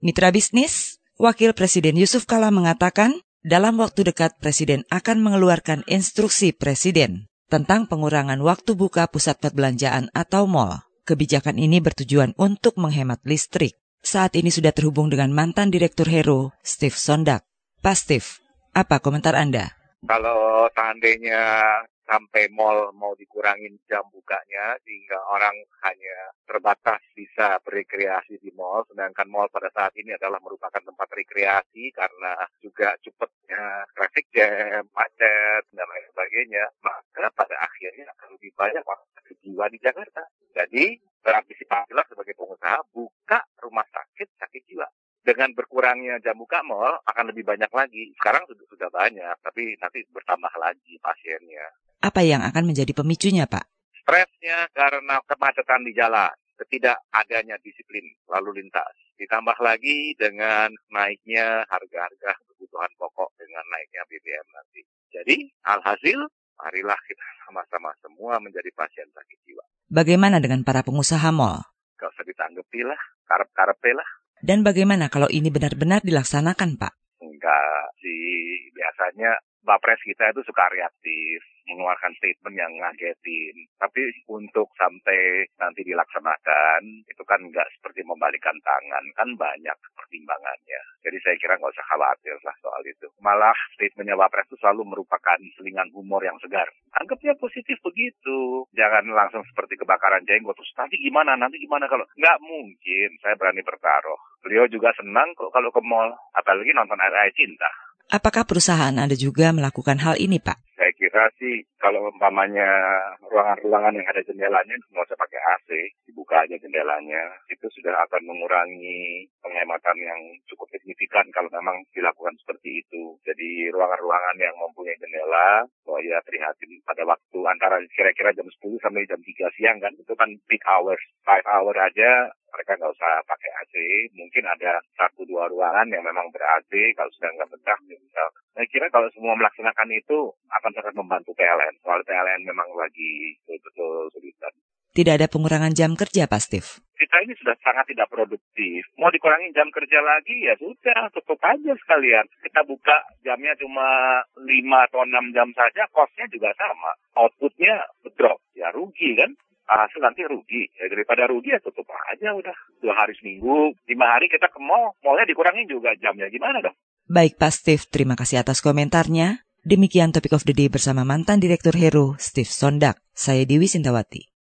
Mitra bisnis, Wakil Presiden Yusuf Kala mengatakan, dalam waktu dekat Presiden akan mengeluarkan instruksi Presiden tentang pengurangan waktu buka pusat perbelanjaan atau mall. Kebijakan ini bertujuan untuk menghemat listrik. Saat ini sudah terhubung dengan mantan Direktur Hero, Steve Sondak. Pak Steve, apa komentar Anda? Kalau seandainya sampai mall mau dikurangin jam bukanya sehingga orang hanya terbatas bisa berrekreasi di mall sedangkan mall pada saat ini adalah merupakan tempat rekreasi karena juga cepatnya traffic jam, macet dan lain sebagainya maka pada akhirnya akan lebih banyak orang jiwa di Jakarta. Jadi berantisipasilah sebagai pengusaha buka rumah sakit sakit jiwa dengan berkurangnya jam buka mall akan lebih banyak lagi. Sekarang sudah banyak, tapi nanti bertambah lagi pasiennya. Apa yang akan menjadi pemicunya, Pak? Stresnya karena kemacetan di jalan, ketidakadanya disiplin lalu lintas. Ditambah lagi dengan naiknya harga-harga kebutuhan pokok dengan naiknya BBM nanti. Jadi, alhasil, marilah kita sama-sama semua menjadi pasien sakit jiwa. Bagaimana dengan para pengusaha mal? Gak usah ditanggepi lah, karep-karep lah. Dan bagaimana kalau ini benar-benar dilaksanakan, Pak? Enggak sih, biasanya Bapres kita itu suka reaktif, mengeluarkan statement yang ngagetin. Tapi untuk sampai nanti dilaksanakan, itu kan nggak seperti membalikan tangan, kan banyak pertimbangannya. Jadi saya kira nggak usah khawatir lah soal itu. Malah statementnya Wapres itu selalu merupakan selingan humor yang segar. Anggapnya positif begitu. Jangan langsung seperti kebakaran jenggot. Terus nanti gimana, nanti gimana kalau... Nggak mungkin, saya berani bertaruh. Beliau juga senang kok kalau ke mall, apalagi nonton air cinta. Apakah perusahaan Anda juga melakukan hal ini, Pak? Saya kira sih kalau umpamanya ruangan-ruangan yang ada jendelanya nggak usah pakai AC, dibuka aja jendelanya, itu sudah akan mengurangi penghematan yang cukup signifikan kalau memang dilakukan seperti itu. Jadi ruangan-ruangan yang mempunyai jendela, oh ya prihatin pada waktu antara kira-kira jam 10 sampai jam 3 siang kan, itu kan peak hours, 5 hour aja mereka nggak usah pakai AC. Mungkin ada satu dua ruangan yang memang ber-AC kalau sudah nggak betah. Misal. Saya kira kalau semua melaksanakan itu akan sangat membantu PLN. Soal PLN memang lagi betul-betul kesulitan. Tidak ada pengurangan jam kerja, Pak Steve? Kita ini sudah sangat tidak produktif. Mau dikurangi jam kerja lagi, ya sudah, tutup aja sekalian. Kita buka jamnya cuma 5 atau 6 jam saja, costnya juga sama. Outputnya drop, ya rugi kan? Hasil nanti rugi. Ya, daripada rugi ya tutup aja udah. Dua hari seminggu, lima hari kita ke mall, mallnya dikurangin juga jamnya. Gimana dong? Baik Pak Steve, terima kasih atas komentarnya. Demikian Topik of the Day bersama mantan Direktur Hero, Steve Sondak. Saya Dewi Sintawati.